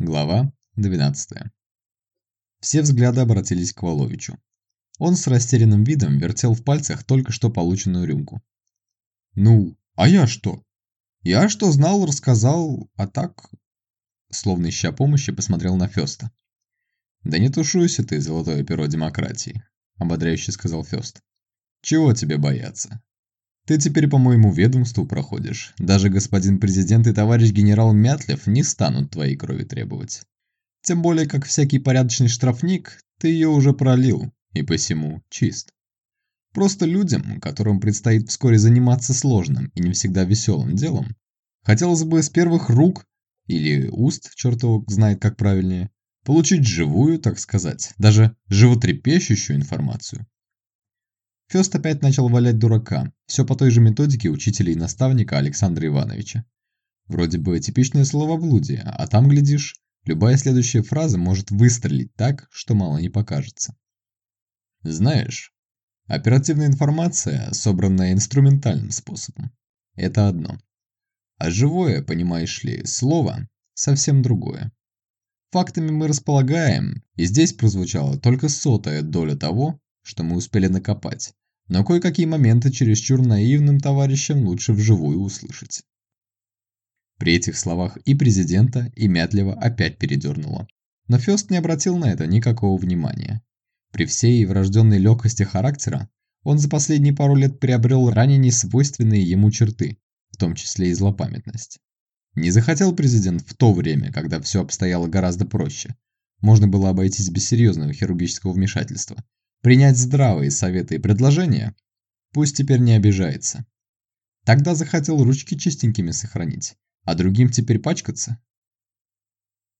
Глава 12. Все взгляды обратились к Воловичу. Он с растерянным видом вертел в пальцах только что полученную рюмку. «Ну, а я что? Я что знал, рассказал, а так...» Словно ища помощи, посмотрел на Фёста. «Да не тушуйся ты, золотое перо демократии», – ободряюще сказал Фёст. «Чего тебе бояться? Ты теперь по моему ведомству проходишь. Даже господин президент и товарищ генерал Мятлев не станут твоей крови требовать. Тем более, как всякий порядочный штрафник, ты ее уже пролил, и посему чист. Просто людям, которым предстоит вскоре заниматься сложным и не всегда веселым делом, хотелось бы с первых рук, или уст, черт его знает как правильнее, получить живую, так сказать, даже животрепещущую информацию. Фёст опять начал валять дурака, все по той же методике учителя и наставника Александра Ивановича. Вроде бы типичное словоблудие, а там, глядишь, любая следующая фраза может выстрелить так, что мало не покажется. Знаешь, оперативная информация, собранная инструментальным способом, это одно. А живое, понимаешь ли, слово совсем другое. Фактами мы располагаем, и здесь прозвучала только сотая доля того, что мы успели накопать но кое-какие моменты чересчур наивным товарищам лучше вживую услышать. При этих словах и президента, и Мятлева опять передернуло. Но Фёст не обратил на это никакого внимания. При всей врожденной легкости характера он за последние пару лет приобрел ранее несвойственные ему черты, в том числе и злопамятность. Не захотел президент в то время, когда все обстояло гораздо проще. Можно было обойтись без серьезного хирургического вмешательства – принять здравые советы и предложения, пусть теперь не обижается. Тогда захотел ручки чистенькими сохранить, а другим теперь пачкаться.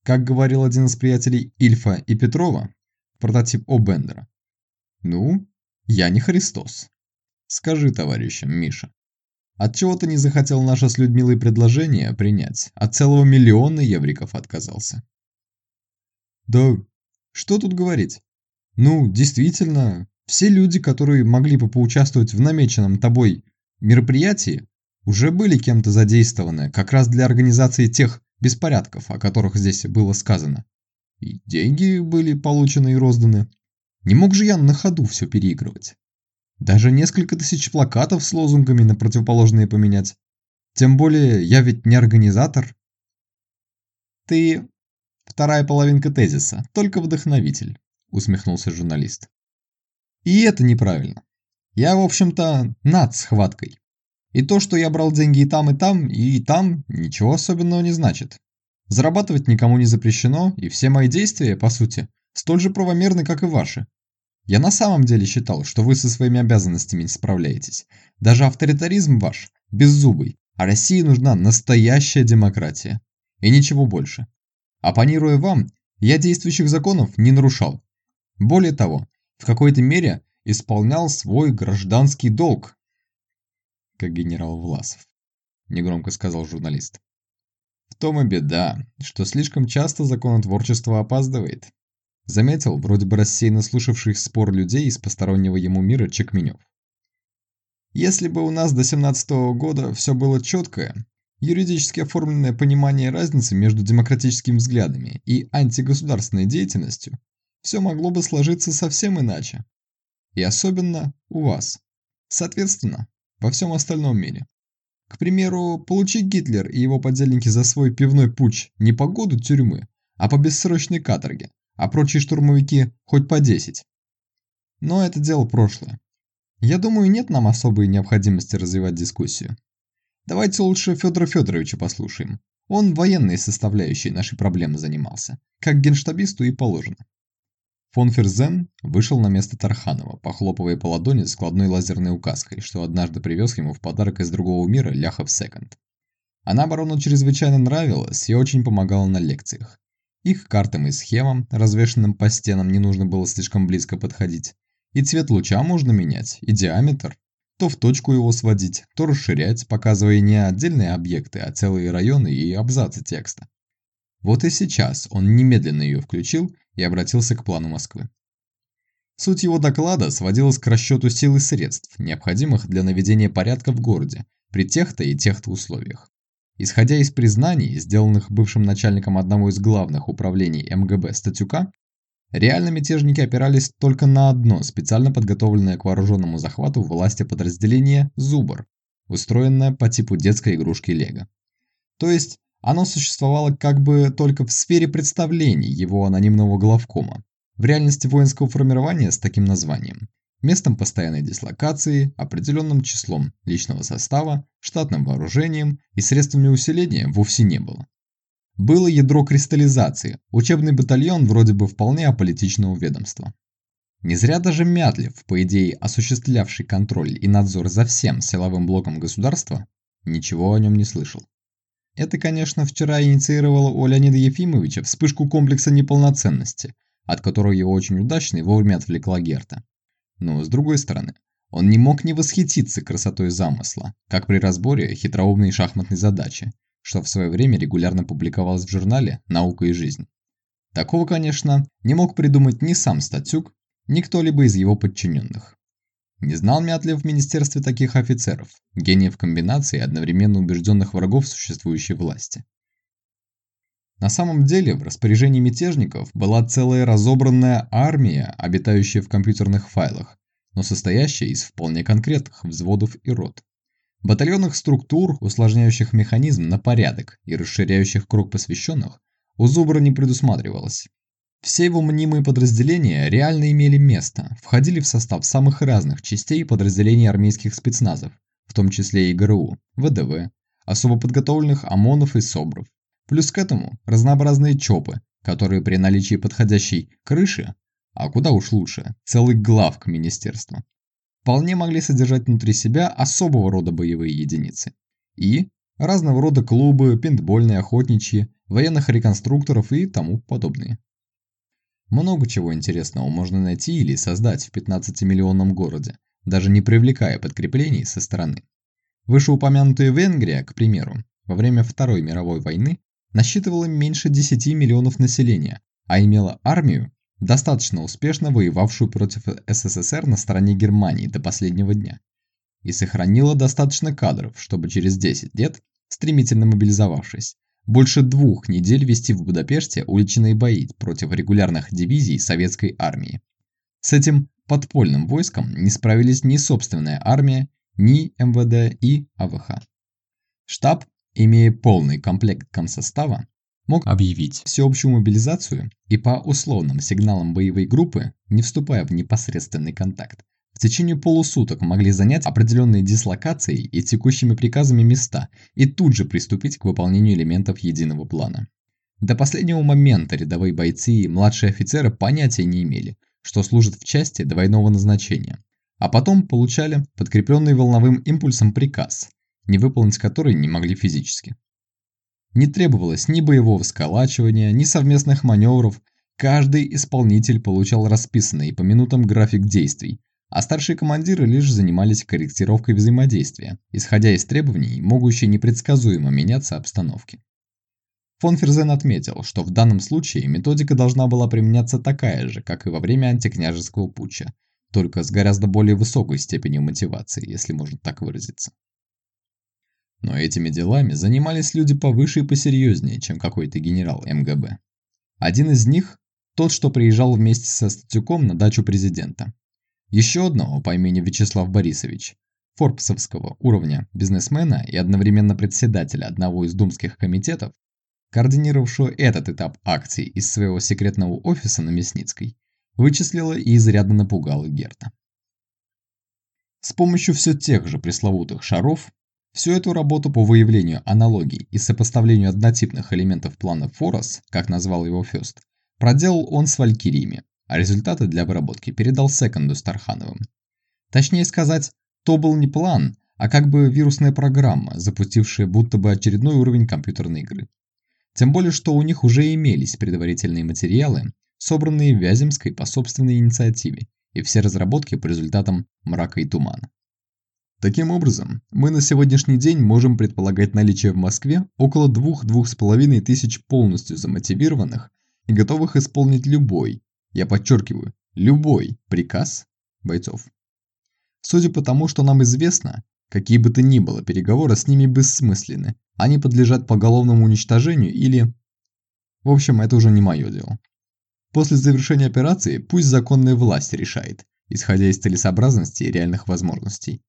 Как говорил один из приятелей Ильфа и Петрова, прототип О. Бендера. «Ну, я не Христос. Скажи товарищам, Миша, отчего ты не захотел наше с Людмилой предложение принять, а целого миллиона евриков отказался?» «Да что тут говорить? Ну, действительно, все люди, которые могли бы поучаствовать в намеченном тобой мероприятии, уже были кем-то задействованы как раз для организации тех беспорядков, о которых здесь было сказано. И деньги были получены и розданы. Не мог же я на ходу все переигрывать. Даже несколько тысяч плакатов с лозунгами на противоположные поменять. Тем более, я ведь не организатор. Ты вторая половинка тезиса, только вдохновитель усмехнулся журналист. И это неправильно. Я, в общем-то, над схваткой. И то, что я брал деньги и там, и там, и там, ничего особенного не значит. Зарабатывать никому не запрещено, и все мои действия, по сути, столь же правомерны, как и ваши. Я на самом деле считал, что вы со своими обязанностями не справляетесь. Даже авторитаризм ваш беззубый, а России нужна настоящая демократия. И ничего больше. Оппонируя вам, я действующих законов не нарушал, более того, в какой-то мере исполнял свой гражданский долг. Как генерал Власов, негромко сказал журналист. В том и беда, что слишком часто законотворчество опаздывает. Заметил вроде бы рассеянно слушавших спор людей из постороннего ему мира Чекменев. Если бы у нас до 17 -го года все было четкое, юридически оформленное понимание разницы между демократическими взглядами и антигосударственной деятельностью, все могло бы сложиться совсем иначе. И особенно у вас. Соответственно, во всем остальном мире. К примеру, получи Гитлер и его подельники за свой пивной путь не по году тюрьмы, а по бессрочной каторге, а прочие штурмовики хоть по 10. Но это дело прошлое. Я думаю, нет нам особой необходимости развивать дискуссию. Давайте лучше Федора Федоровича послушаем. Он военной составляющей нашей проблемы занимался, как генштабисту и положено. Фон Ферзен вышел на место Тарханова, похлопывая по ладони складной лазерной указкой, что однажды привез ему в подарок из другого мира Ляхов Секонд. Она барону чрезвычайно нравилась и очень помогала на лекциях. Их картам и схемам, развешенным по стенам, не нужно было слишком близко подходить. И цвет луча можно менять, и диаметр. То в точку его сводить, то расширять, показывая не отдельные объекты, а целые районы и абзацы текста. Вот и сейчас он немедленно ее включил и обратился к плану Москвы. Суть его доклада сводилась к расчету сил и средств, необходимых для наведения порядка в городе при тех-то и тех-то условиях. Исходя из признаний, сделанных бывшим начальником одного из главных управлений МГБ Статюка, реально мятежники опирались только на одно специально подготовленное к вооруженному захвату власти подразделение «Зубр», устроенное по типу детской игрушки Лего. То есть, оно существовало как бы только в сфере представлений его анонимного главкома, в реальности воинского формирования с таким названием, местом постоянной дислокации, определенным числом личного состава, штатным вооружением и средствами усиления вовсе не было. Было ядро кристаллизации, учебный батальон вроде бы вполне аполитичного ведомства. Не зря даже Мятлев, по идее осуществлявший контроль и надзор за всем силовым блоком государства, ничего о нем не слышал. Это, конечно, вчера инициировало у Леонида Ефимовича вспышку комплекса неполноценности, от которого его очень удачно и вовремя отвлекла Герта. Но, с другой стороны, он не мог не восхититься красотой замысла, как при разборе хитроумной шахматной задачи, что в свое время регулярно публиковалось в журнале «Наука и жизнь». Такого, конечно, не мог придумать ни сам Статюк, ни кто-либо из его подчиненных. Не знал Мятлев в министерстве таких офицеров, гениев комбинации одновременно убежденных врагов существующей власти. На самом деле в распоряжении мятежников была целая разобранная армия, обитающая в компьютерных файлах, но состоящая из вполне конкретных взводов и рот. Батальонных структур, усложняющих механизм на порядок и расширяющих круг посвященных, у Зубра не предусматривалось. Все его мнимые подразделения реально имели место, входили в состав самых разных частей подразделений армейских спецназов, в том числе и ГРУ, ВДВ, особо подготовленных ОМОНов и СОБРов. Плюс к этому разнообразные ЧОПы, которые при наличии подходящей крыши, а куда уж лучше, целый главк министерства, вполне могли содержать внутри себя особого рода боевые единицы. И разного рода клубы, пинтбольные, охотничьи, военных реконструкторов и тому подобные. Много чего интересного можно найти или создать в 15-миллионном городе, даже не привлекая подкреплений со стороны. Вышеупомянутая Венгрия, к примеру, во время Второй мировой войны насчитывала меньше 10 миллионов населения, а имела армию, достаточно успешно воевавшую против СССР на стороне Германии до последнего дня, и сохранила достаточно кадров, чтобы через 10 лет, стремительно мобилизовавшись, больше двух недель вести в Будапеште уличные бои против регулярных дивизий советской армии. С этим подпольным войском не справились ни собственная армия, ни МВД и АВХ. Штаб, имея полный комплект комсостава, мог объявить всеобщую мобилизацию и по условным сигналам боевой группы, не вступая в непосредственный контакт, в течение полусуток могли занять определенные дислокации и текущими приказами места и тут же приступить к выполнению элементов единого плана. До последнего момента рядовые бойцы и младшие офицеры понятия не имели, что служат в части двойного назначения, а потом получали подкрепленный волновым импульсом приказ, не выполнить который не могли физически. Не требовалось ни боевого сколачивания, ни совместных маневров, каждый исполнитель получал расписанный по минутам график действий, а старшие командиры лишь занимались корректировкой взаимодействия, исходя из требований, могущей непредсказуемо меняться обстановки. Фон Ферзен отметил, что в данном случае методика должна была применяться такая же, как и во время антикняжеского путча, только с гораздо более высокой степенью мотивации, если можно так выразиться. Но этими делами занимались люди повыше и посерьезнее, чем какой-то генерал МГБ. Один из них – тот, что приезжал вместе со Статюком на дачу президента. Еще одного по имени Вячеслав Борисович, форбсовского уровня бизнесмена и одновременно председателя одного из думских комитетов, координировавшего этот этап акций из своего секретного офиса на Мясницкой, вычислила и изрядно напугала Герта. С помощью все тех же пресловутых шаров, всю эту работу по выявлению аналогий и сопоставлению однотипных элементов плана Форос, как назвал его Фёст, проделал он с Валькириями, а результаты для выработки передал Секонду с Тархановым. Точнее сказать, то был не план, а как бы вирусная программа, запустившая будто бы очередной уровень компьютерной игры. Тем более, что у них уже имелись предварительные материалы, собранные Вяземской по собственной инициативе, и все разработки по результатам мрака и тумана. Таким образом, мы на сегодняшний день можем предполагать наличие в Москве около 2-2,5 тысяч полностью замотивированных и готовых исполнить любой, я подчеркиваю, любой приказ бойцов. Судя по тому, что нам известно, Какие бы то ни было, переговоры с ними бессмысленны. Они подлежат поголовному уничтожению или... В общем, это уже не мое дело. После завершения операции пусть законная власть решает, исходя из целесообразности и реальных возможностей.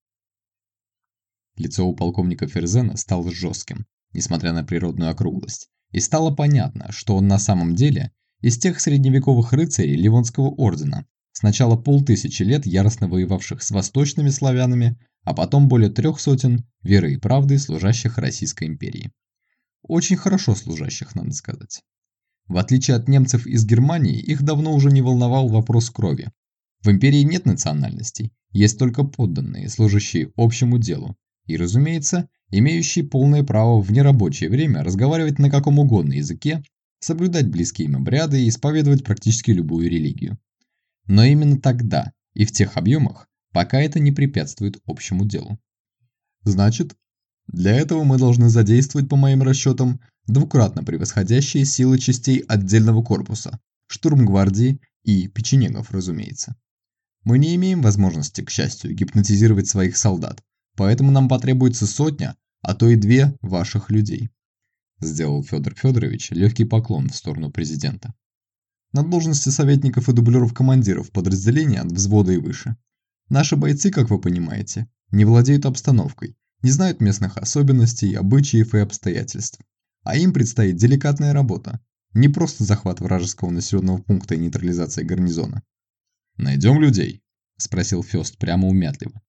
Лицо у полковника Ферзена стало жестким, несмотря на природную округлость, и стало понятно, что он на самом деле из тех средневековых рыцарей Ливонского ордена, сначала полтысячи лет яростно воевавших с восточными славянами, а потом более трех сотен веры и правды служащих Российской империи. Очень хорошо служащих, надо сказать. В отличие от немцев из Германии, их давно уже не волновал вопрос крови. В империи нет национальностей, есть только подданные, служащие общему делу, и, разумеется, имеющие полное право в нерабочее время разговаривать на каком угодно языке, соблюдать близкие им обряды и исповедовать практически любую религию. Но именно тогда и в тех объемах, пока это не препятствует общему делу. Значит, для этого мы должны задействовать, по моим расчетам, двукратно превосходящие силы частей отдельного корпуса, штурмгвардии и печенегов, разумеется. Мы не имеем возможности, к счастью, гипнотизировать своих солдат, поэтому нам потребуется сотня, а то и две ваших людей. Сделал Федор Федорович легкий поклон в сторону президента. На должности советников и дублеров командиров подразделения от взвода и выше. Наши бойцы, как вы понимаете, не владеют обстановкой, не знают местных особенностей, обычаев и обстоятельств. А им предстоит деликатная работа, не просто захват вражеского населенного пункта и нейтрализация гарнизона. «Найдем людей?» – спросил Фёст прямо умятливо.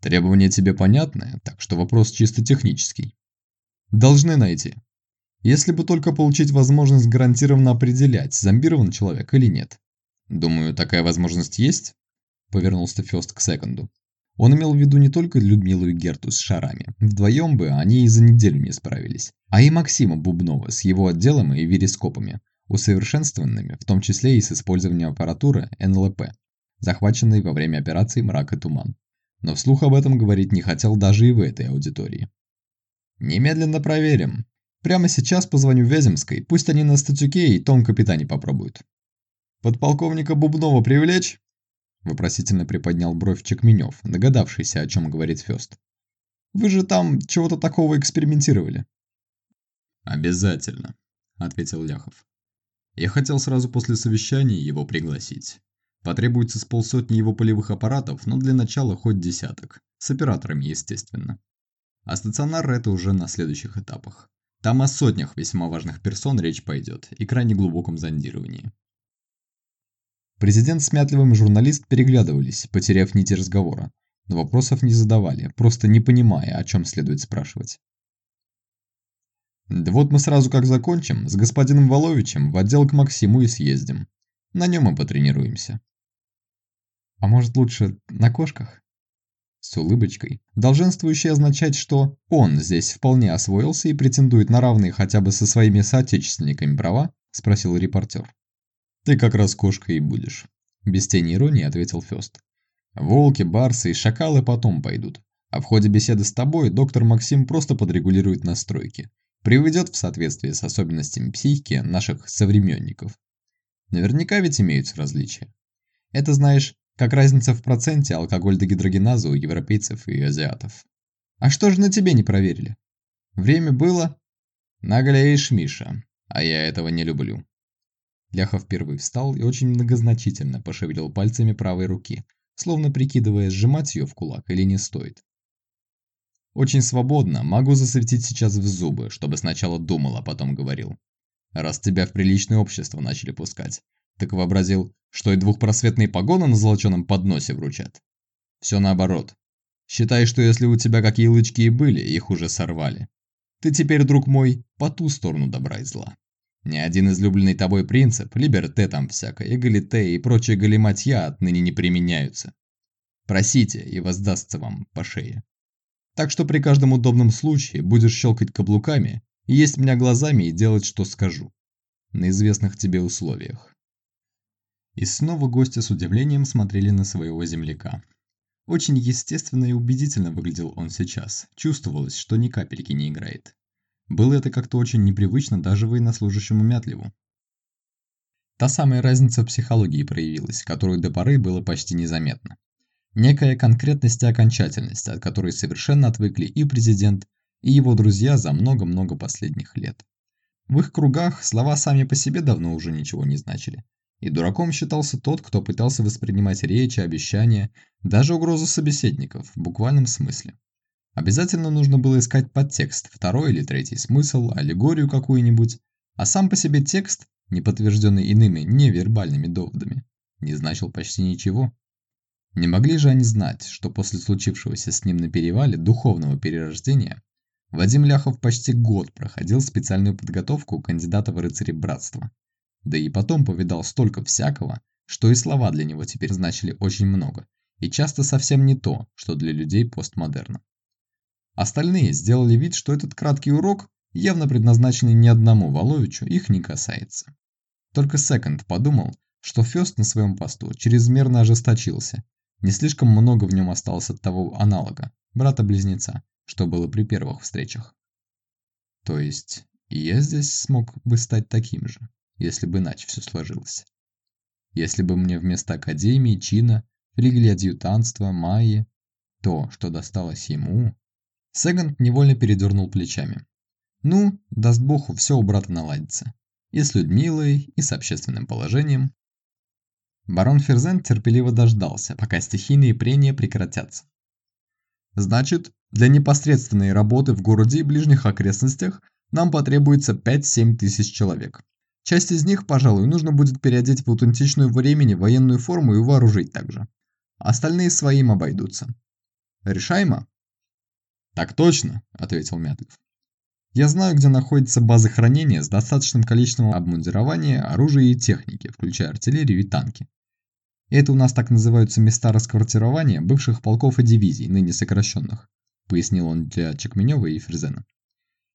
«Требования тебе понятны, так что вопрос чисто технический». «Должны найти. Если бы только получить возможность гарантированно определять, зомбирован человек или нет». «Думаю, такая возможность есть?» – повернулся Фёст к секунду. Он имел в виду не только Людмилу и Герту с шарами, вдвоем бы они и за неделю не справились, а и Максима Бубнова с его отделом и вирископами, усовершенствованными, в том числе и с использованием аппаратуры НЛП, захваченной во время операции «Мрак и туман». Но вслух об этом говорить не хотел даже и в этой аудитории. «Немедленно проверим. Прямо сейчас позвоню Вяземской, пусть они на статюке и том капитане попробуют». «Подполковника Бубнова привлечь?» Вопросительно приподнял бровь Чекменев, догадавшийся, о чем говорит Фёст. «Вы же там чего-то такого экспериментировали». «Обязательно», — ответил Ляхов. «Я хотел сразу после совещания его пригласить. Потребуется с полсотни его полевых аппаратов, но для начала хоть десяток. С операторами, естественно. А стационар это уже на следующих этапах. Там о сотнях весьма важных персон речь пойдет и крайне глубоком зондировании. Президент с Мятливым журналист переглядывались, потеряв нити разговора, но вопросов не задавали, просто не понимая, о чем следует спрашивать. «Да вот мы сразу как закончим, с господином Воловичем в отдел к Максиму и съездим. На нем и потренируемся». «А может лучше на кошках?» С улыбочкой, долженствующей означать, что он здесь вполне освоился и претендует на равные хотя бы со своими соотечественниками права, спросил репортер. «Ты как раз кошкой и будешь», – без тени иронии ответил Фёст. «Волки, барсы и шакалы потом пойдут, а в ходе беседы с тобой доктор Максим просто подрегулирует настройки, приведет в соответствие с особенностями психики наших современников. Наверняка ведь имеются различия. Это, знаешь, как разница в проценте алкоголь-дегидрогеназа у европейцев и азиатов. А что же на тебе не проверили? Время было? Наглеешь, Миша, а я этого не люблю. Ляхов впервые встал и очень многозначительно пошевелил пальцами правой руки, словно прикидывая, сжимать ее в кулак или не стоит. Очень свободно, могу засветить сейчас в зубы, чтобы сначала думал, а потом говорил. Раз тебя в приличное общество начали пускать, так вообразил, что и двухпросветные погоны на золоченом подносе вручат. Все наоборот. Считай, что если у тебя какие лычки и были, их уже сорвали. Ты теперь, друг мой, по ту сторону добра и зла. Ни один излюбленный тобой принцип, либерте там всякое, эгалите и прочие галиматья отныне не применяются. Просите, и воздастся вам по шее. Так что при каждом удобном случае будешь щелкать каблуками, есть меня глазами и делать, что скажу. На известных тебе условиях. И снова гости с удивлением смотрели на своего земляка. Очень естественно и убедительно выглядел он сейчас. Чувствовалось, что ни капельки не играет. Было это как-то очень непривычно даже военнослужащему Мятлеву. Та самая разница в психологии проявилась, которую до поры было почти незаметно. Некая конкретность и окончательность, от которой совершенно отвыкли и президент, и его друзья за много-много последних лет. В их кругах слова сами по себе давно уже ничего не значили. И дураком считался тот, кто пытался воспринимать речи, обещания, даже угрозу собеседников в буквальном смысле. Обязательно нужно было искать подтекст, второй или третий смысл, аллегорию какую-нибудь, а сам по себе текст, не подтвержденный иными невербальными доводами, не значил почти ничего. Не могли же они знать, что после случившегося с ним на перевале духовного перерождения Вадим Ляхов почти год проходил специальную подготовку кандидата в рыцари братства. Да и потом повидал столько всякого, что и слова для него теперь значили очень много, и часто совсем не то, что для людей постмодерна. Остальные сделали вид, что этот краткий урок, явно предназначенный не одному Воловичу, их не касается. Только Секонд подумал, что Фёст на своем посту чрезмерно ожесточился не слишком много в нем осталось от того аналога, брата-близнеца, что было при первых встречах. То есть, и я здесь смог бы стать таким же, если бы иначе все сложилось. Если бы мне вместо Академии, чина, флигеля адъютантства, майи, то, что досталось ему... Сегант невольно передернул плечами. Ну, даст бог, все у брата наладится. И с Людмилой, и с общественным положением, Барон Ферзен терпеливо дождался, пока стихийные прения прекратятся. «Значит, для непосредственной работы в городе и ближних окрестностях нам потребуется 5-7 тысяч человек. Часть из них, пожалуй, нужно будет переодеть в аутентичную времени военную форму и вооружить также. Остальные своим обойдутся. Решаемо?» «Так точно», — ответил Мятлев. «Я знаю, где находятся базы хранения с достаточным количеством обмундирования, оружия и техники, включая артиллерию и танки. Это у нас так называются места расквартирования бывших полков и дивизий, ныне сокращенных, пояснил он для Чекменева и Ферзена.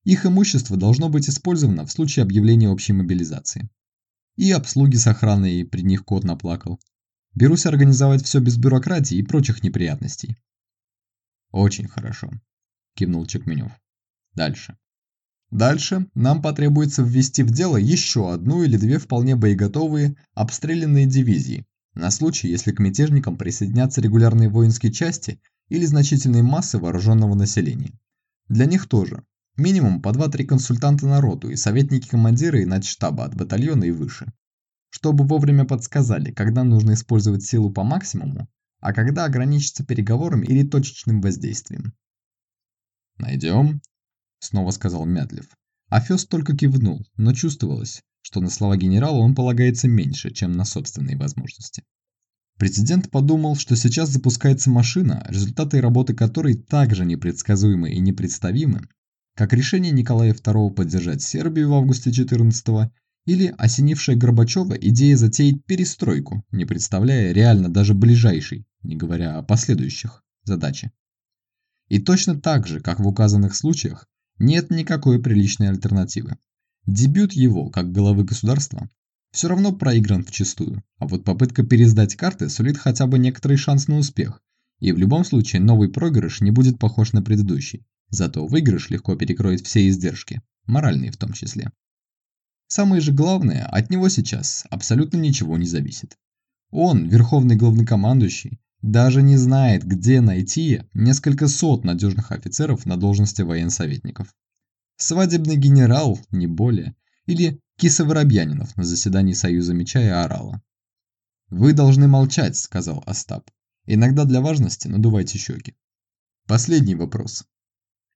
Их имущество должно быть использовано в случае объявления общей мобилизации. И обслуги с охраной при них кот наплакал. Берусь организовать все без бюрократии и прочих неприятностей. Очень хорошо, кивнул Чекменев. Дальше. Дальше нам потребуется ввести в дело еще одну или две вполне боеготовые обстрелянные дивизии, на случай, если к мятежникам присоединятся регулярные воинские части или значительные массы вооруженного населения. Для них тоже. Минимум по 2-3 консультанта народу и советники-командиры и начштаба от батальона и выше. Чтобы вовремя подсказали, когда нужно использовать силу по максимуму, а когда ограничиться переговорами или точечным воздействием. «Найдем», — снова сказал Мятлев. А Фёс только кивнул, но чувствовалось, что на слова генерала он полагается меньше, чем на собственные возможности. Президент подумал, что сейчас запускается машина, результаты работы которой также непредсказуемы и непредставимы, как решение Николая II поддержать Сербию в августе 14 или осенившая Горбачева идея затеять перестройку, не представляя реально даже ближайшей, не говоря о последующих, задачи. И точно так же, как в указанных случаях, нет никакой приличной альтернативы. Дебют его, как главы государства, все равно проигран вчистую, а вот попытка пересдать карты сулит хотя бы некоторый шанс на успех, и в любом случае новый проигрыш не будет похож на предыдущий, зато выигрыш легко перекроет все издержки, моральные в том числе. Самое же главное, от него сейчас абсолютно ничего не зависит. Он, верховный главнокомандующий, даже не знает, где найти несколько сот надежных офицеров на должности военсоветников. Свадебный генерал, не более. Или киса Воробьянинов на заседании Союза Меча и орала. «Вы должны молчать», — сказал Остап. «Иногда для важности надувайте щеки». Последний вопрос.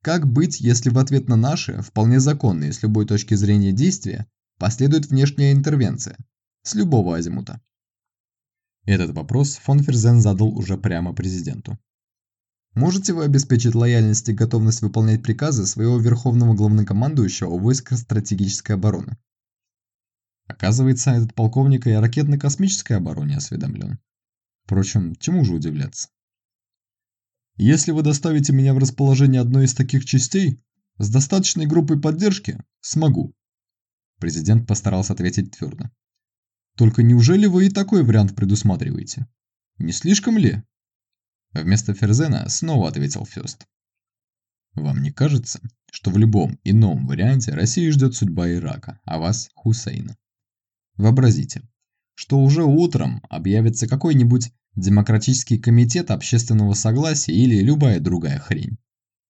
Как быть, если в ответ на наши, вполне законные с любой точки зрения действия, последует внешняя интервенция? С любого азимута. Этот вопрос фон Ферзен задал уже прямо президенту. Можете вы обеспечить лояльность и готовность выполнять приказы своего верховного главнокомандующего войск стратегической обороны? Оказывается, этот полковник и о ракетно-космической обороне осведомлен. Впрочем, чему же удивляться? Если вы доставите меня в расположение одной из таких частей, с достаточной группой поддержки смогу. Президент постарался ответить твердо. Только неужели вы и такой вариант предусматриваете? Не слишком ли? Вместо Ферзена снова ответил Фёст. Вам не кажется, что в любом ином варианте Россию ждет судьба Ирака, а вас – Хусейна? Вообразите, что уже утром объявится какой-нибудь Демократический комитет общественного согласия или любая другая хрень.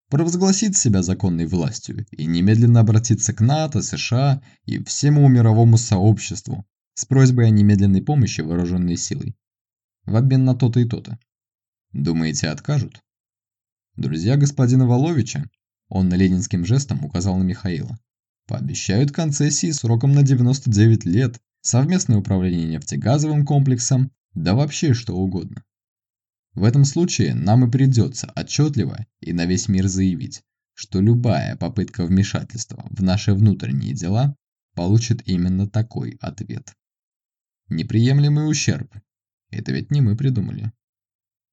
Провозгласит себя законной властью и немедленно обратиться к НАТО, США и всему мировому сообществу с просьбой о немедленной помощи вооруженной силой. В обмен на то-то и то-то. Думаете, откажут? Друзья господина Воловича, он ленинским жестом указал на Михаила, пообещают концессии сроком на 99 лет, совместное управление нефтегазовым комплексом, да вообще что угодно. В этом случае нам и придется отчетливо и на весь мир заявить, что любая попытка вмешательства в наши внутренние дела получит именно такой ответ. Неприемлемый ущерб. Это ведь не мы придумали.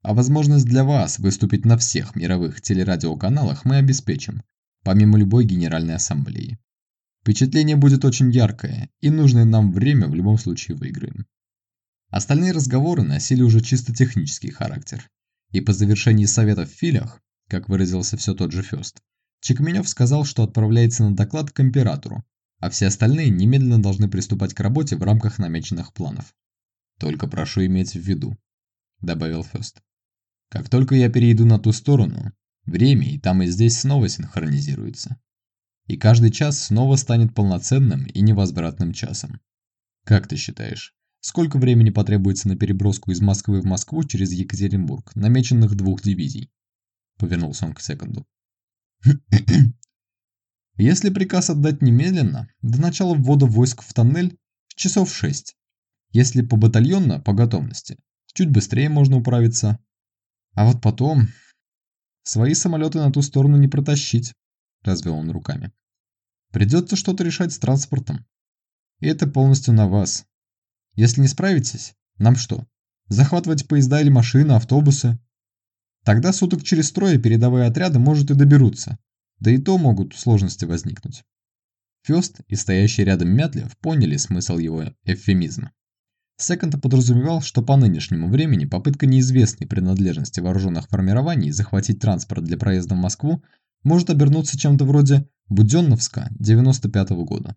А возможность для вас выступить на всех мировых телерадиоканалах мы обеспечим, помимо любой Генеральной Ассамблеи. Впечатление будет очень яркое, и нужное нам время в любом случае выиграем. Остальные разговоры носили уже чисто технический характер. И по завершении совета в филях, как выразился все тот же Фёст, Чекменев сказал, что отправляется на доклад к императору, а все остальные немедленно должны приступать к работе в рамках намеченных планов. «Только прошу иметь в виду», – добавил Фёст. «Как только я перейду на ту сторону, время и там и здесь снова синхронизируется. И каждый час снова станет полноценным и невозвратным часом. Как ты считаешь, сколько времени потребуется на переброску из Москвы в Москву через Екатеринбург, намеченных двух дивизий?» Повернулся он к секунду. Если приказ отдать немедленно, до начала ввода войск в тоннель часов 6. Если по батальонно, по готовности, чуть быстрее можно управиться. А вот потом... Свои самолеты на ту сторону не протащить, развел он руками. Придется что-то решать с транспортом. И это полностью на вас. Если не справитесь, нам что, захватывать поезда или машины, автобусы? Тогда суток через трое передовые отряды, может, и доберутся. Да и то могут сложности возникнуть. Фёст и стоящий рядом Мятлев поняли смысл его эвфемизма. Секонд подразумевал, что по нынешнему времени попытка неизвестной принадлежности вооруженных формирований захватить транспорт для проезда в Москву может обернуться чем-то вроде Будённовска 95 -го года.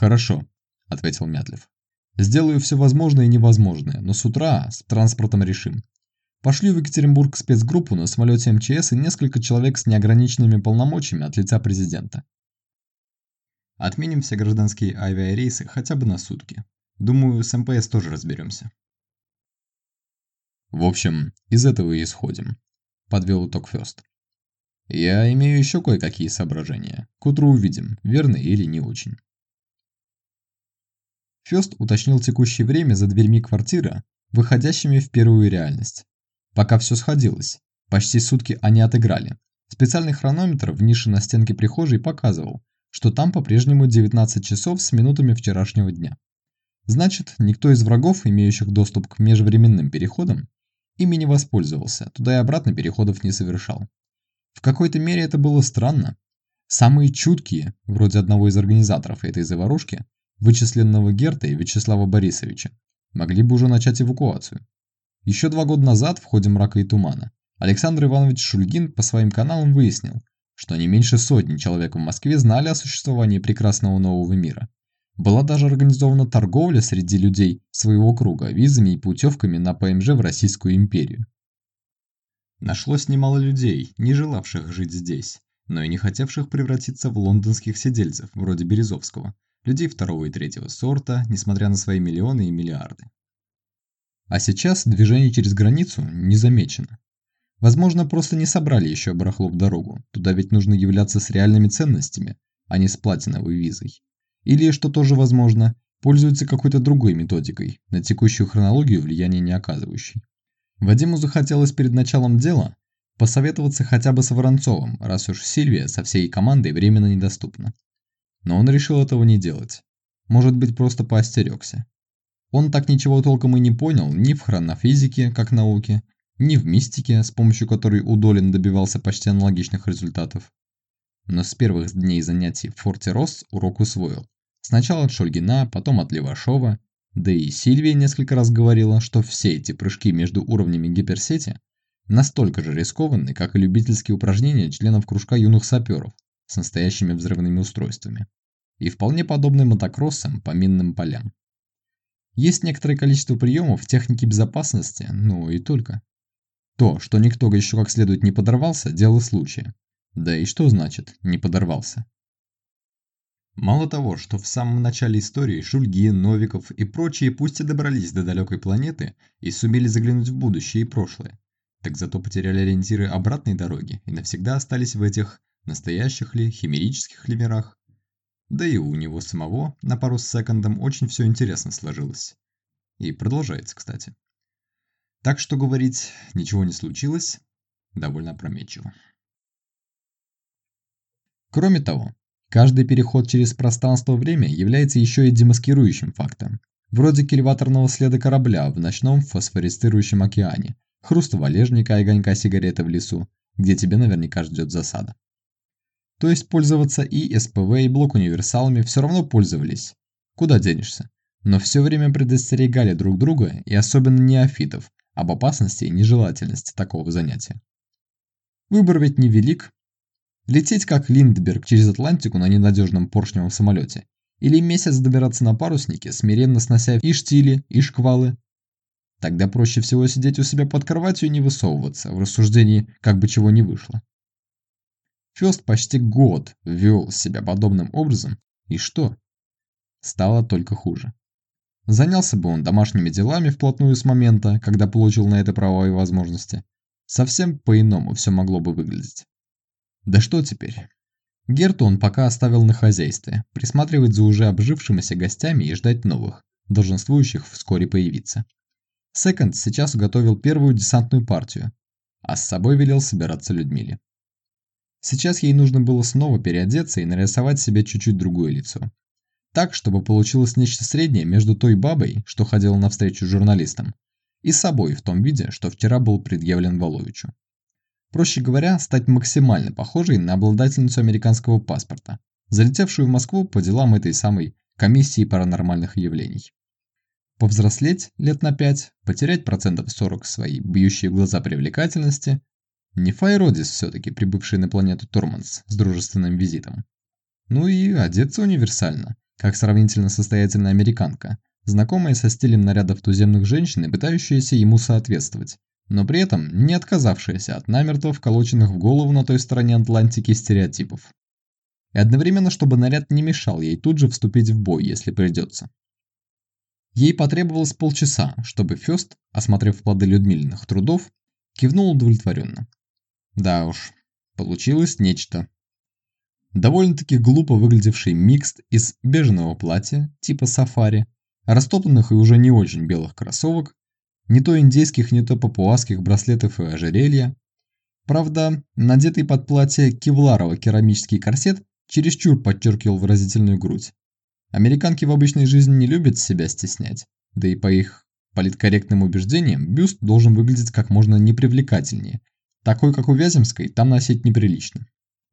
«Хорошо», – ответил Мятлев. «Сделаю все возможное и невозможное, но с утра с транспортом решим. Пошли в Екатеринбург спецгруппу на самолете МЧС и несколько человек с неограниченными полномочиями от лица президента. Отменим все гражданские авиарейсы хотя бы на сутки. Думаю, с МПС тоже разберемся. В общем, из этого и исходим, подвел итог Фёст. Я имею еще кое-какие соображения. К утру увидим, верно или не очень. Фёст уточнил текущее время за дверьми квартиры, выходящими в первую реальность. Пока все сходилось. Почти сутки они отыграли. Специальный хронометр в нише на стенке прихожей показывал, что там по-прежнему 19 часов с минутами вчерашнего дня. Значит, никто из врагов, имеющих доступ к межвременным переходам, ими не воспользовался, туда и обратно переходов не совершал. В какой-то мере это было странно. Самые чуткие, вроде одного из организаторов этой заварушки, вычисленного Герта и Вячеслава Борисовича, могли бы уже начать эвакуацию. Еще два года назад, в ходе «Мрака и тумана», Александр Иванович Шульгин по своим каналам выяснил, что не меньше сотни человек в Москве знали о существовании прекрасного нового мира. Была даже организована торговля среди людей своего круга визами и путевками на ПМЖ в Российскую империю. Нашлось немало людей, не желавших жить здесь, но и не хотевших превратиться в лондонских сидельцев, вроде Березовского, людей второго и третьего сорта, несмотря на свои миллионы и миллиарды. А сейчас движение через границу не замечено. Возможно, просто не собрали еще барахло в дорогу. Туда ведь нужно являться с реальными ценностями, а не с платиновой визой. Или, что тоже возможно, пользуются какой-то другой методикой, на текущую хронологию влияния не оказывающей. Вадиму захотелось перед началом дела посоветоваться хотя бы с Воронцовым, раз уж Сильвия со всей командой временно недоступна. Но он решил этого не делать. Может быть, просто поостерегся. Он так ничего толком и не понял ни в хронофизике, как науке, ни в мистике, с помощью которой Удолин добивался почти аналогичных результатов. Но с первых дней занятий в Форте Росс урок усвоил. Сначала от Шульгина, потом от Левашова, да и Сильвия несколько раз говорила, что все эти прыжки между уровнями гиперсети настолько же рискованны, как и любительские упражнения членов кружка юных саперов с настоящими взрывными устройствами. И вполне подобны мотокроссам по минным полям. Есть некоторое количество приемов техники безопасности, но и только. То, что никто еще как следует не подорвался, дело случая. Да и что значит «не подорвался»? Мало того, что в самом начале истории Шульгин, Новиков и прочие пусть и добрались до далекой планеты и сумели заглянуть в будущее и прошлое, так зато потеряли ориентиры обратной дороги и навсегда остались в этих настоящих ли, химерических ли мирах. Да и у него самого на пару с секондом очень все интересно сложилось. И продолжается, кстати. Так что говорить «ничего не случилось» довольно опрометчиво. Кроме того, каждый переход через пространство-время является еще и демаскирующим фактом, вроде кильваторного следа корабля в ночном фосфорицирующем океане, хруста валежника и огонька сигареты в лесу, где тебе наверняка ждет засада. То есть пользоваться и СПВ, и блок-универсалами все равно пользовались. Куда денешься? Но все время предостерегали друг друга, и особенно неофитов, об опасности и нежелательности такого занятия. Выбор ведь невелик. Лететь как Линдберг через Атлантику на ненадежном поршневом самолете или месяц добираться на паруснике, смиренно снося и штили, и шквалы. Тогда проще всего сидеть у себя под кроватью и не высовываться, в рассуждении, как бы чего не вышло. Фёст почти год вел себя подобным образом, и что? Стало только хуже. Занялся бы он домашними делами вплотную с момента, когда получил на это правовые возможности. Совсем по-иному все могло бы выглядеть. Да что теперь? Герту он пока оставил на хозяйстве, присматривать за уже обжившимися гостями и ждать новых, долженствующих вскоре появиться. Секонд сейчас уготовил первую десантную партию, а с собой велел собираться Людмиле. Сейчас ей нужно было снова переодеться и нарисовать себе чуть-чуть другое лицо. Так, чтобы получилось нечто среднее между той бабой, что ходила навстречу журналистам, и собой в том виде, что вчера был предъявлен Воловичу. Проще говоря, стать максимально похожей на обладательницу американского паспорта, залетевшую в Москву по делам этой самой комиссии паранормальных явлений. Повзрослеть лет на пять, потерять процентов 40 своей бьющей глаза привлекательности. Не Файродис все-таки, прибывший на планету Торманс с дружественным визитом. Ну и одеться универсально, как сравнительно состоятельная американка, знакомая со стилем нарядов туземных женщин и пытающаяся ему соответствовать, но при этом не отказавшаяся от намертво вколоченных в голову на той стороне Атлантики стереотипов. И одновременно, чтобы наряд не мешал ей тут же вступить в бой, если придется. Ей потребовалось полчаса, чтобы Фёст, осмотрев плоды Людмилиных трудов, кивнул удовлетворенно. Да уж, получилось нечто. Довольно-таки глупо выглядевший микст из бежевого платья, типа сафари, растопленных и уже не очень белых кроссовок, не то индейских, не то папуасских браслетов и ожерелья. Правда, надетый под платье кевларово-керамический корсет чересчур подчеркивал выразительную грудь. Американки в обычной жизни не любят себя стеснять, да и по их политкорректным убеждениям бюст должен выглядеть как можно непривлекательнее. Такой, как у Вяземской, там носить неприлично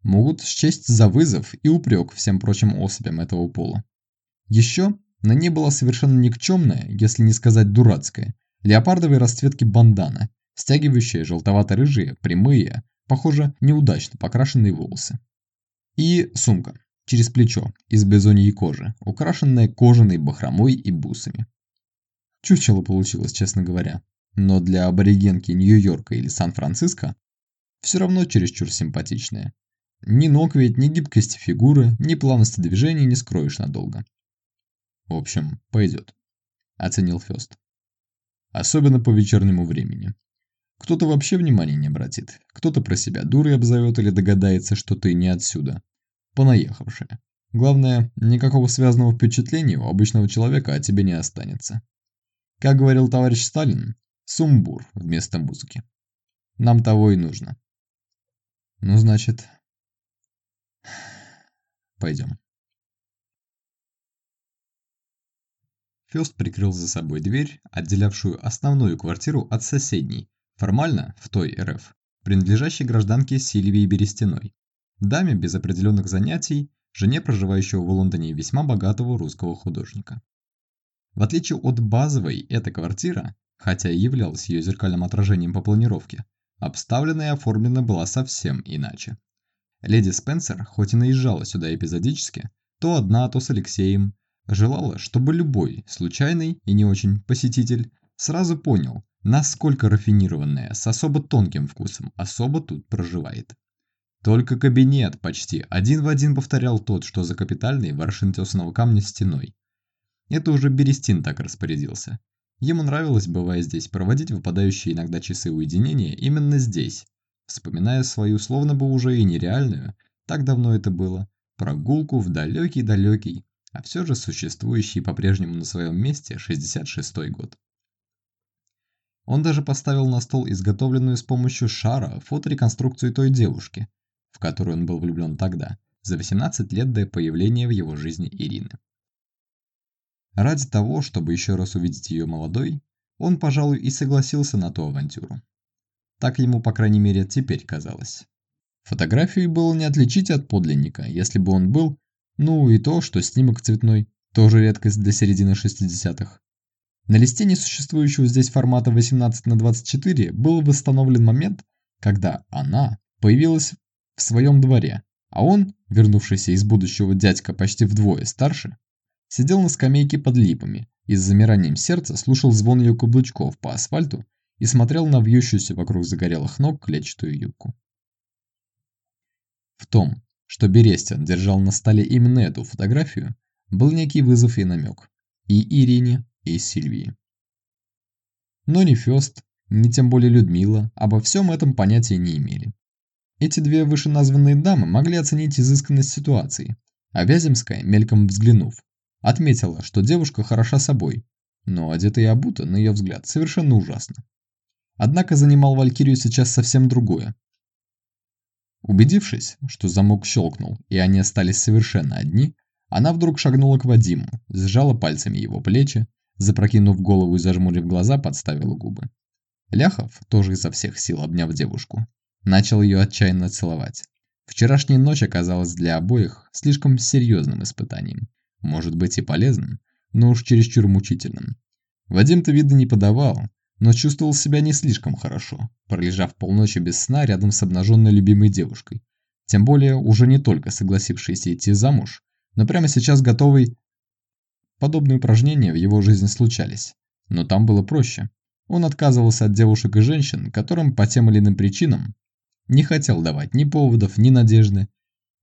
могут счесть за вызов и упрек всем прочим особям этого пола. Еще на ней была совершенно никчемная, если не сказать дурацкая, леопардовой расцветки бандана, стягивающая желтовато-рыжие, прямые, похоже, неудачно покрашенные волосы. И сумка, через плечо, из бизоньей кожи, украшенная кожаной бахромой и бусами. Чучело получилось, честно говоря, но для аборигенки Нью-Йорка или Сан-Франциско все равно чересчур симпатичное. Ни ног ведь, ни гибкости фигуры, ни плавности движений не скроешь надолго. В общем, пойдет, оценил Фест. Особенно по вечернему времени. Кто-то вообще внимания не обратит, кто-то про себя дурой обзовет или догадается, что ты не отсюда. Понаехавшая. Главное, никакого связанного впечатления у обычного человека о тебе не останется. Как говорил товарищ Сталин, сумбур вместо музыки. Нам того и нужно. Ну, значит, Пойдем. Фёст прикрыл за собой дверь, отделявшую основную квартиру от соседней, формально, в той РФ, принадлежащей гражданке Сильвии Берестяной, даме без определенных занятий, жене проживающего в Лондоне весьма богатого русского художника. В отличие от базовой, эта квартира, хотя и являлась ее зеркальным отражением по планировке, обставлена и оформлена была совсем иначе. Леди Спенсер, хоть и наезжала сюда эпизодически, то одна, то с Алексеем, желала, чтобы любой, случайный и не очень посетитель, сразу понял, насколько рафинированная, с особо тонким вкусом особо тут проживает. Только кабинет почти один в один повторял тот, что за капитальный воршин тесаного камня стеной. Это уже Берестин так распорядился. Ему нравилось, бывая здесь, проводить выпадающие иногда часы уединения именно здесь, вспоминая свою, словно бы уже и нереальную, так давно это было, прогулку в далекий-далекий, а все же существующий по-прежнему на своем месте 66-й год. Он даже поставил на стол изготовленную с помощью шара фотореконструкцию той девушки, в которую он был влюблен тогда, за 18 лет до появления в его жизни Ирины. Ради того, чтобы еще раз увидеть ее молодой, он, пожалуй, и согласился на ту авантюру. Так ему, по крайней мере, теперь казалось. Фотографию было не отличить от подлинника, если бы он был, ну и то, что снимок цветной, тоже редкость для середины 60-х. На листе несуществующего здесь формата 18 на 24 был восстановлен момент, когда она появилась в своем дворе, а он, вернувшийся из будущего дядька почти вдвое старше, сидел на скамейке под липами и с замиранием сердца слушал звон ее каблучков по асфальту и смотрел на вьющуюся вокруг загорелых ног клетчатую юбку. В том, что Берестин держал на столе именно эту фотографию, был некий вызов и намек. И Ирине, и Сильвии. Но ни Фёст, ни тем более Людмила обо всем этом понятия не имели. Эти две вышеназванные дамы могли оценить изысканность ситуации, а Вяземская, мельком взглянув, отметила, что девушка хороша собой, но одета и обута, на ее взгляд, совершенно ужасно. Однако занимал Валькирию сейчас совсем другое. Убедившись, что замок щелкнул и они остались совершенно одни, она вдруг шагнула к Вадиму, сжала пальцами его плечи, запрокинув голову и зажмурив глаза, подставила губы. Ляхов, тоже изо всех сил обняв девушку, начал ее отчаянно целовать. Вчерашняя ночь оказалась для обоих слишком серьезным испытанием, может быть и полезным, но уж чересчур мучительным. Вадим-то вида не подавал, но чувствовал себя не слишком хорошо, пролежав полночи без сна рядом с обнаженной любимой девушкой. Тем более уже не только согласившийся идти замуж, но прямо сейчас готовый... Подобные упражнения в его жизни случались, но там было проще. Он отказывался от девушек и женщин, которым по тем или иным причинам не хотел давать ни поводов, ни надежды,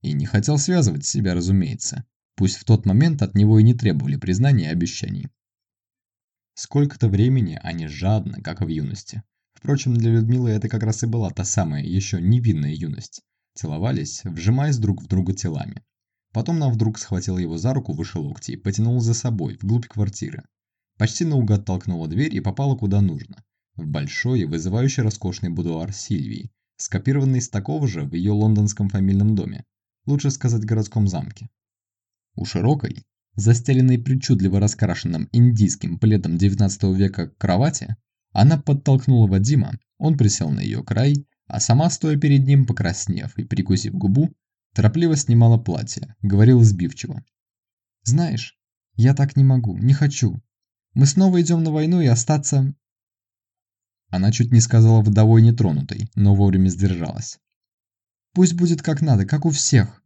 и не хотел связывать себя, разумеется, пусть в тот момент от него и не требовали признания и обещаний. Сколько-то времени они жадно, как в юности. Впрочем, для Людмилы это как раз и была та самая еще невинная юность. Целовались, вжимаясь друг в друга телами. Потом она вдруг схватила его за руку выше локти и потянула за собой, вглубь квартиры. Почти наугад толкнула дверь и попала куда нужно. В большой и вызывающий роскошный будуар Сильвии, скопированный с такого же в ее лондонском фамильном доме, лучше сказать городском замке. У широкой, застеленной причудливо раскрашенным индийским пледом 19 века кровати, она подтолкнула Вадима, он присел на ее край, а сама, стоя перед ним, покраснев и прикусив губу, торопливо снимала платье, говорила сбивчиво. «Знаешь, я так не могу, не хочу. Мы снова идем на войну и остаться...» Она чуть не сказала вдовой нетронутой, но вовремя сдержалась. «Пусть будет как надо, как у всех.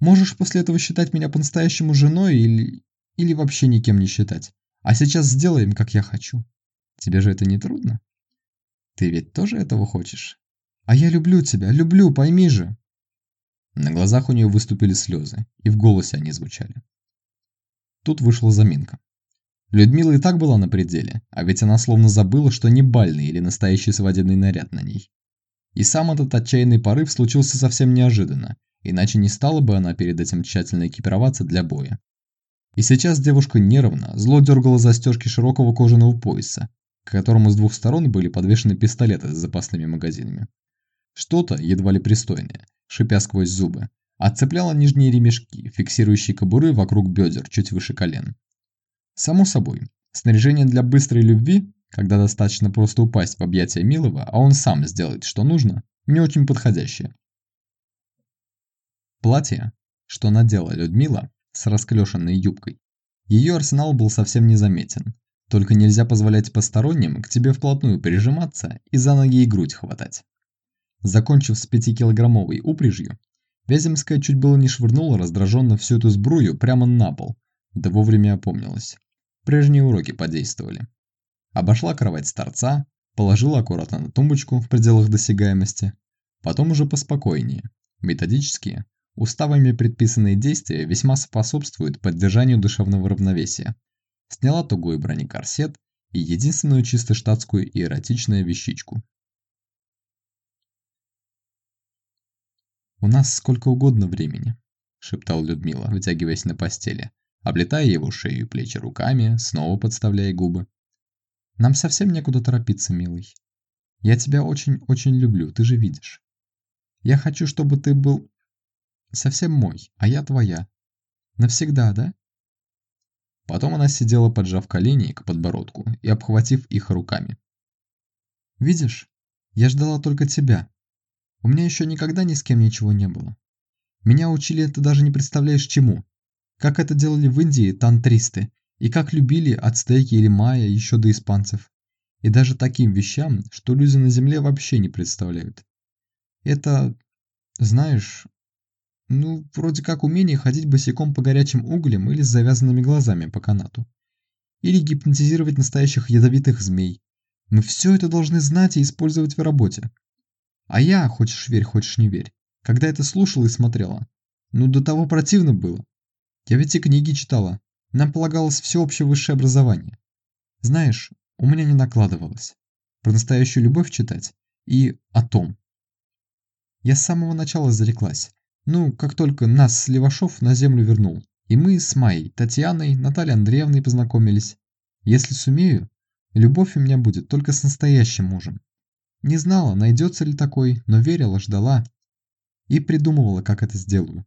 Можешь после этого считать меня по-настоящему женой или... или вообще никем не считать. А сейчас сделаем, как я хочу. Тебе же это не трудно? Ты ведь тоже этого хочешь? А я люблю тебя, люблю, пойми же. На глазах у нее выступили слезы, и в голосе они звучали. Тут вышла заминка. Людмила и так была на пределе, а ведь она словно забыла, что не бальный или настоящий свадебный наряд на ней. И сам этот отчаянный порыв случился совсем неожиданно, иначе не стала бы она перед этим тщательно экипироваться для боя. И сейчас девушка нервно, зло дергала застежки широкого кожаного пояса, к которому с двух сторон были подвешены пистолеты с запасными магазинами. Что-то, едва ли пристойное, шипя сквозь зубы, отцепляло нижние ремешки, фиксирующие кобуры вокруг бедер чуть выше колен. Само собой, снаряжение для быстрой любви, когда достаточно просто упасть в объятия милого, а он сам сделает, что нужно, не очень подходящее. Платье, что надела Людмила с расклешенной юбкой, ее арсенал был совсем незаметен. Только нельзя позволять посторонним к тебе вплотную прижиматься и за ноги и грудь хватать. Закончив с пятикилограммовой упряжью, Вяземская чуть было не швырнула раздраженно всю эту сбрую прямо на пол, да вовремя опомнилась. Прежние уроки подействовали. Обошла кровать старца, положила аккуратно на тумбочку в пределах досягаемости, потом уже поспокойнее, методические, уставами предписанные действия весьма способствуют поддержанию душевного равновесия. Сняла тугой бронекорсет и единственную чисто штатскую и эротичную вещичку. «У нас сколько угодно времени», – шептал Людмила, вытягиваясь на постели, облетая его шею и плечи руками, снова подставляя губы. «Нам совсем некуда торопиться, милый. Я тебя очень-очень люблю, ты же видишь. Я хочу, чтобы ты был совсем мой, а я твоя. Навсегда, да?» Потом она сидела, поджав колени к подбородку и обхватив их руками. «Видишь, я ждала только тебя. У меня еще никогда ни с кем ничего не было. Меня учили это даже не представляешь чему. Как это делали в Индии тантристы, и как любили ацтеки или майя еще до испанцев. И даже таким вещам, что люди на земле вообще не представляют. Это, знаешь, ну, вроде как умение ходить босиком по горячим углям или с завязанными глазами по канату. Или гипнотизировать настоящих ядовитых змей. Мы все это должны знать и использовать в работе. А я, хочешь верь, хочешь не верь, когда это слушала и смотрела, ну до того противно было. Я ведь и книги читала, нам полагалось всеобщее высшее образование. Знаешь, у меня не накладывалось. Про настоящую любовь читать и о том. Я с самого начала зареклась. Ну, как только нас Левашов на землю вернул, и мы с Майей, Татьяной, Натальей Андреевной познакомились. Если сумею, любовь у меня будет только с настоящим мужем. Не знала, найдется ли такой, но верила, ждала. И придумывала, как это сделаю.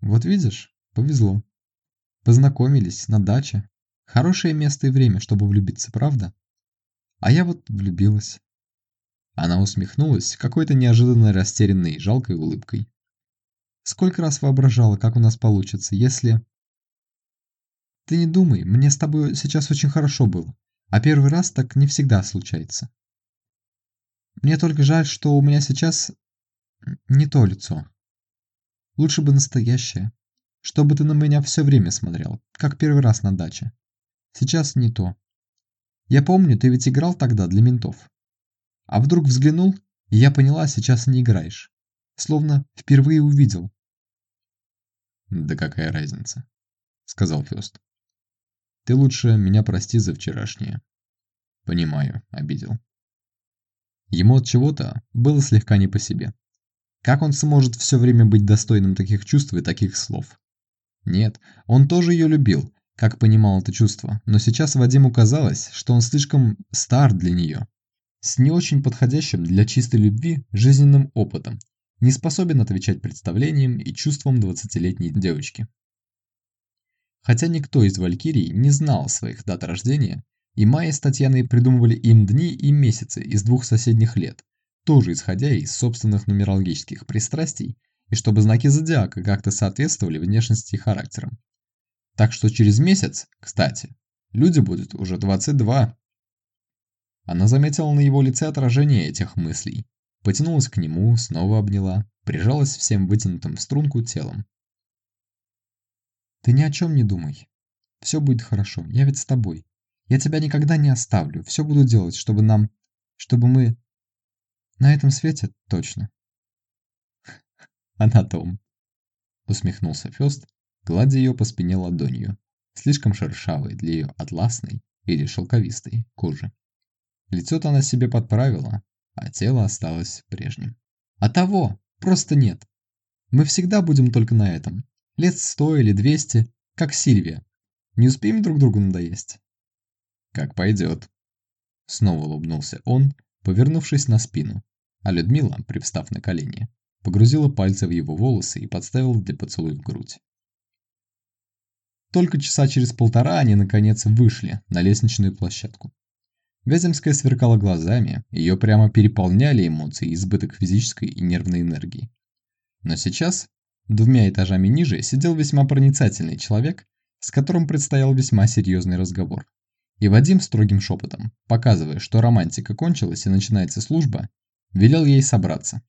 Вот видишь, повезло. Познакомились на даче. Хорошее место и время, чтобы влюбиться, правда? А я вот влюбилась. Она усмехнулась какой-то неожиданно растерянной и жалкой улыбкой. Сколько раз воображала, как у нас получится, если... Ты не думай, мне с тобой сейчас очень хорошо было, а первый раз так не всегда случается. Мне только жаль, что у меня сейчас не то лицо. Лучше бы настоящее. Чтобы ты на меня все время смотрел, как первый раз на даче. Сейчас не то. Я помню, ты ведь играл тогда для ментов. А вдруг взглянул, и я поняла, сейчас не играешь. Словно впервые увидел. «Да какая разница?» — сказал Фёст. «Ты лучше меня прости за вчерашнее». «Понимаю, обидел». Ему от чего-то было слегка не по себе. Как он сможет все время быть достойным таких чувств и таких слов? Нет, он тоже ее любил, как понимал это чувство, но сейчас Вадиму казалось, что он слишком стар для нее. С не очень подходящим для чистой любви жизненным опытом, не способен отвечать представлениям и чувствам 20-летней девочки. Хотя никто из Валькирий не знал своих дат рождения, и Майя с Татьяной придумывали им дни и месяцы из двух соседних лет, тоже исходя из собственных нумерологических пристрастий, и чтобы знаки зодиака как-то соответствовали внешности и характерам. Так что через месяц, кстати, люди будут уже 22. Она заметила на его лице отражение этих мыслей, потянулась к нему, снова обняла, прижалась всем вытянутым в струнку телом. «Ты ни о чем не думай. Все будет хорошо, я ведь с тобой. Я тебя никогда не оставлю. Все буду делать, чтобы нам... Чтобы мы... На этом свете точно. А на том. Усмехнулся Фёст, гладя ее по спине ладонью, слишком шершавой для ее атласной или шелковистой кожи. Лицо-то она себе подправила, а тело осталось прежним. А того просто нет. Мы всегда будем только на этом. Лет сто или двести, как Сильвия. Не успеем друг другу надоесть. «Как пойдет». Снова улыбнулся он, повернувшись на спину, а Людмила, привстав на колени, погрузила пальцы в его волосы и подставила для поцелуя в грудь. Только часа через полтора они, наконец, вышли на лестничную площадку. Вяземская сверкала глазами, ее прямо переполняли эмоции избыток физической и нервной энергии. Но сейчас, двумя этажами ниже, сидел весьма проницательный человек, с которым предстоял весьма серьезный разговор. И Вадим строгим шепотом, показывая, что романтика кончилась и начинается служба, велел ей собраться.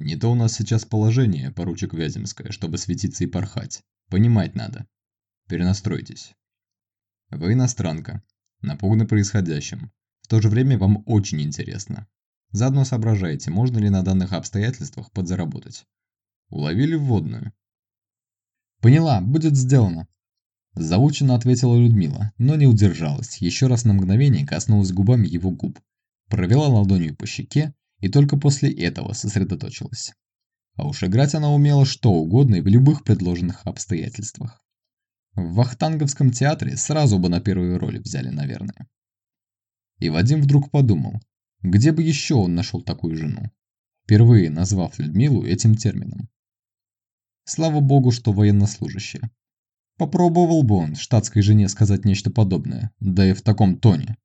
«Не то у нас сейчас положение, поручик Вяземская, чтобы светиться и порхать. Понимать надо». Перенастройтесь. Вы иностранка, напуганы происходящим. В то же время вам очень интересно. Заодно соображаете, можно ли на данных обстоятельствах подзаработать. Уловили вводную? Поняла, будет сделано. Заученно ответила Людмила, но не удержалась, еще раз на мгновение коснулась губами его губ, провела ладонью по щеке и только после этого сосредоточилась. А уж играть она умела что угодно и в любых предложенных обстоятельствах. В Вахтанговском театре сразу бы на первую роль взяли, наверное. И Вадим вдруг подумал, где бы еще он нашел такую жену, впервые назвав Людмилу этим термином. Слава богу, что военнослужащая. Попробовал бы он штатской жене сказать нечто подобное, да и в таком тоне.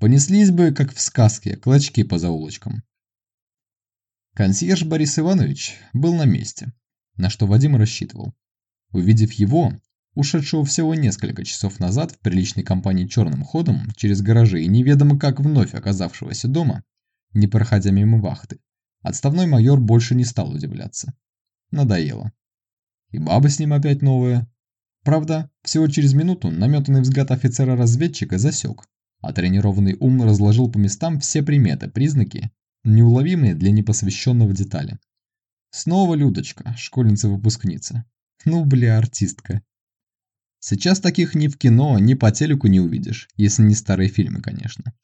Понеслись бы, как в сказке, клочки по заулочкам. Консьерж Борис Иванович был на месте, на что Вадим рассчитывал. Увидев его, ушедшего всего несколько часов назад в приличной компании черным ходом через гаражи и неведомо как вновь оказавшегося дома, не проходя мимо вахты, отставной майор больше не стал удивляться. Надоело. И баба с ним опять новая. Правда, всего через минуту наметанный взгляд офицера-разведчика засек, а тренированный ум разложил по местам все приметы, признаки, неуловимые для непосвященного детали. Снова Людочка, школьница-выпускница. Ну, бля, артистка. Сейчас таких ни в кино, ни по телеку не увидишь, если не старые фильмы, конечно.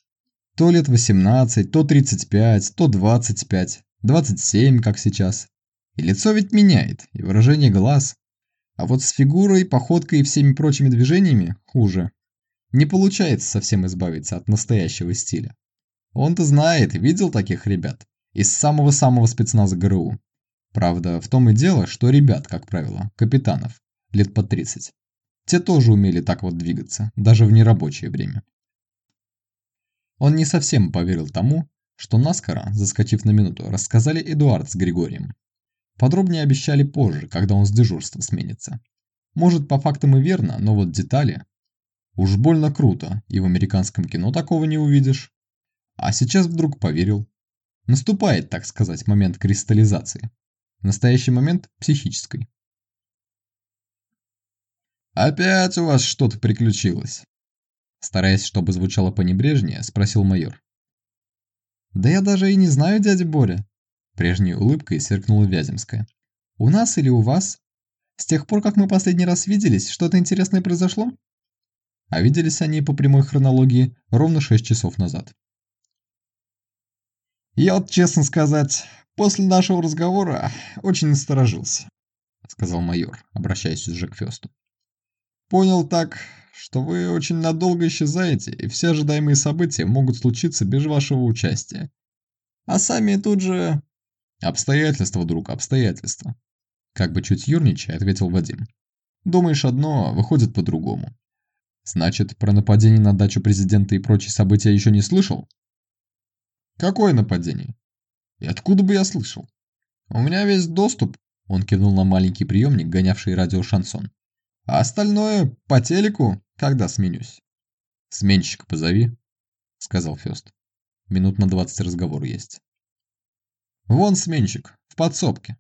То лет 18, то 35, то 25, 27, как сейчас. И лицо ведь меняет, и выражение глаз. А вот с фигурой, походкой и всеми прочими движениями хуже. Не получается совсем избавиться от настоящего стиля. Он-то знает, видел таких ребят. Из самого-самого спецназа ГРУ. Правда, в том и дело, что ребят, как правило, капитанов, лет по 30. Те тоже умели так вот двигаться, даже в нерабочее время. Он не совсем поверил тому, что наскоро, заскочив на минуту, рассказали Эдуард с Григорием. Подробнее обещали позже, когда он с дежурства сменится. Может, по фактам и верно, но вот детали... Уж больно круто, и в американском кино такого не увидишь. А сейчас вдруг поверил. Наступает, так сказать, момент кристаллизации. Настоящий момент психической. «Опять у вас что-то приключилось?» Стараясь, чтобы звучало понебрежнее, спросил майор. «Да я даже и не знаю, дядя Боря», прежней улыбкой сверкнула Вяземская. «У нас или у вас? С тех пор, как мы последний раз виделись, что-то интересное произошло?» А виделись они по прямой хронологии ровно 6 часов назад. «Я вот, честно сказать, после нашего разговора очень насторожился», сказал майор, обращаясь уже к Фёсту. Понял так, что вы очень надолго исчезаете, и все ожидаемые события могут случиться без вашего участия. А сами тут же... Обстоятельства, друг, обстоятельства. Как бы чуть юрничая, ответил Вадим. Думаешь одно, выходит по-другому. Значит, про нападение на дачу президента и прочие события еще не слышал? Какое нападение? И откуда бы я слышал? У меня весь доступ, он кивнул на маленький приемник, гонявший радио «Шансон». А остальное по телеку, когда сменюсь. Сменщика позови, сказал Фёст. Минут на двадцать разговор есть. Вон сменщик, в подсобке.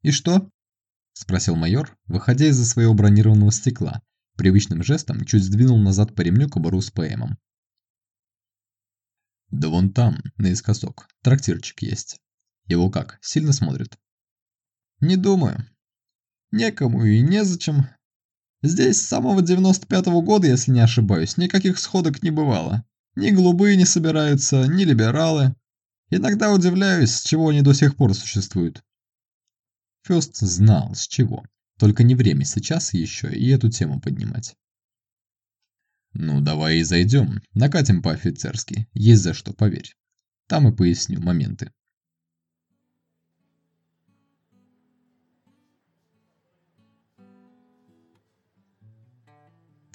И что? Спросил майор, выходя из-за своего бронированного стекла. Привычным жестом чуть сдвинул назад по ремню кобуру с ПМом. Да вон там, наискосок, трактирчик есть. Его как, сильно смотрят? Не думаю, Некому и незачем. Здесь с самого 95-го года, если не ошибаюсь, никаких сходок не бывало. Ни голубые не собираются, ни либералы. Иногда удивляюсь, с чего они до сих пор существуют. Фёст знал, с чего. Только не время сейчас еще и эту тему поднимать. Ну, давай и зайдем, накатим по-офицерски, есть за что, поверь. Там и поясню моменты.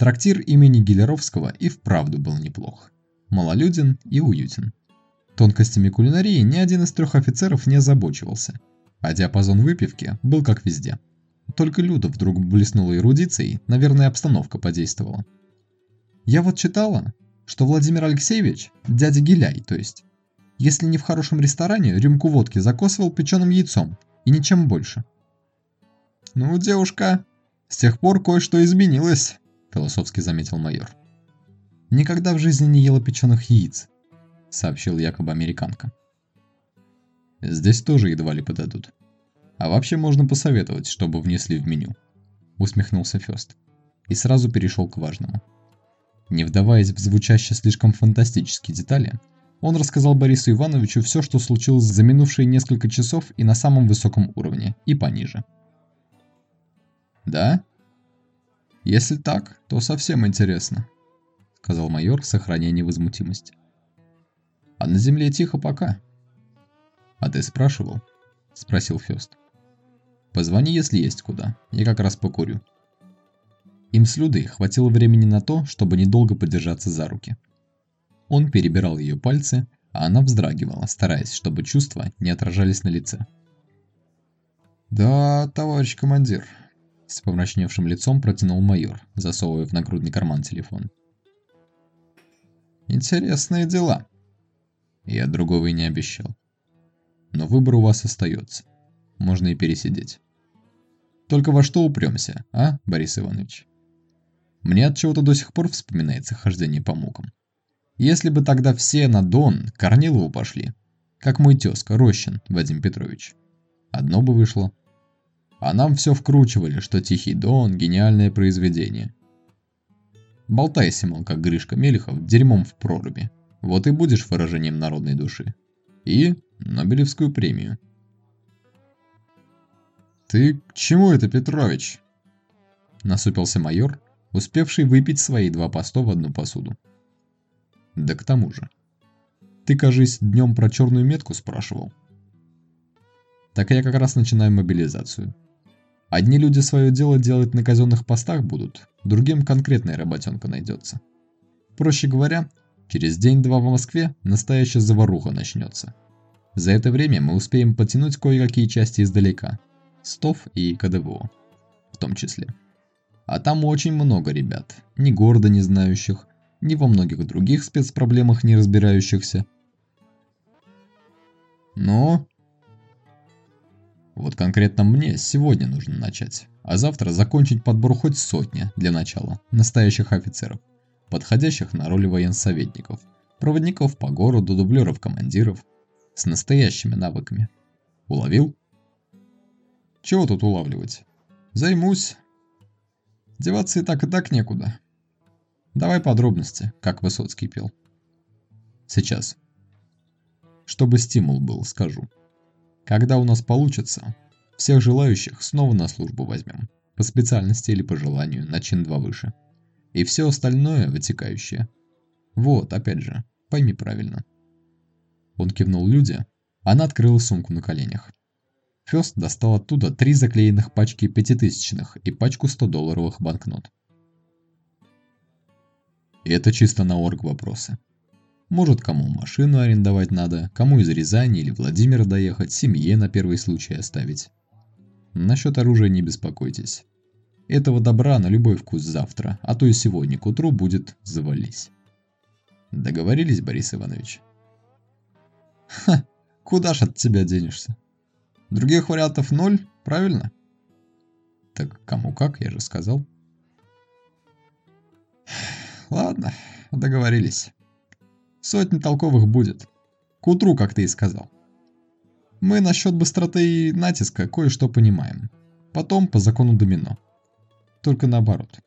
Трактир имени Гелеровского и вправду был неплох. Малолюден и уютен. Тонкостями кулинарии ни один из трех офицеров не озабочивался, а диапазон выпивки был как везде. Только Люда вдруг блеснула эрудицией, наверное, обстановка подействовала. Я вот читала, что Владимир Алексеевич, дядя Гиляй, то есть, если не в хорошем ресторане, рюмку водки закосывал печеным яйцом, и ничем больше. «Ну, девушка, С тех пор кое-что изменилось, философски заметил майор. Никогда в жизни не ела печеных яиц, сообщил якобы американка. Здесь тоже едва ли подадут. А вообще можно посоветовать, чтобы внесли в меню. Усмехнулся Фёст. И сразу перешел к важному. Не вдаваясь в звучащие слишком фантастические детали, он рассказал Борису Ивановичу все, что случилось за минувшие несколько часов и на самом высоком уровне, и пониже. «Да? Если так, то совсем интересно», — сказал майор, сохраняя невозмутимость. «А на земле тихо пока». «А ты спрашивал?» — спросил Фёст. «Позвони, если есть куда. Я как раз покурю». Им с Людой хватило времени на то, чтобы недолго подержаться за руки. Он перебирал ее пальцы, а она вздрагивала, стараясь, чтобы чувства не отражались на лице. «Да, товарищ командир», – с помрачневшим лицом протянул майор, засовывая в нагрудный карман телефон. «Интересные дела». Я другого и не обещал. Но выбор у вас остается. Можно и пересидеть. Только во что упремся, а, Борис Иванович? Мне от чего-то до сих пор вспоминается хождение по мукам. Если бы тогда все на Дон Корнилову пошли, как мой тезка Рощин Вадим Петрович, одно бы вышло. А нам все вкручивали, что Тихий Дон – гениальное произведение. Болтайся, мол, как Гришка Мелехов, дерьмом в проруби. Вот и будешь выражением народной души. И Нобелевскую премию. «Ты к чему это, Петрович?» Насупился майор, успевший выпить свои два поста в одну посуду. Да к тому же. Ты, кажись, днем про черную метку спрашивал. Так я как раз начинаю мобилизацию. Одни люди свое дело делать на казенных постах будут, другим конкретная работенка найдется. Проще говоря, через день-два в Москве настоящая заваруха начнется. За это время мы успеем потянуть кое-какие части издалека. СТОВ и КДВО. В том числе. А там очень много ребят, ни города не знающих, ни во многих других спецпроблемах не разбирающихся. Но... Вот конкретно мне сегодня нужно начать, а завтра закончить подбор хоть сотни для начала настоящих офицеров, подходящих на роли военсоветников, проводников по городу, дублеров командиров, с настоящими навыками. Уловил? Чего тут улавливать? Займусь, Деваться и так и так некуда. Давай подробности, как Высоцкий пел. Сейчас. Чтобы стимул был, скажу. Когда у нас получится, всех желающих снова на службу возьмем. По специальности или по желанию, на чин два выше. И все остальное вытекающее. Вот, опять же, пойми правильно. Он кивнул Люде, она открыла сумку на коленях. Фёст достал оттуда три заклеенных пачки пятитысячных и пачку 100-долларовых банкнот. И это чисто на орг вопросы. Может, кому машину арендовать надо, кому из Рязани или Владимира доехать, семье на первый случай оставить. Насчет оружия не беспокойтесь. Этого добра на любой вкус завтра, а то и сегодня к утру будет завались. Договорились, Борис Иванович? Ха, куда ж от тебя денешься? Других вариантов ноль, правильно? Так кому как, я же сказал. Ладно, договорились. Сотни толковых будет. К утру, как ты и сказал. Мы насчет быстроты и натиска кое-что понимаем. Потом по закону домино. Только наоборот.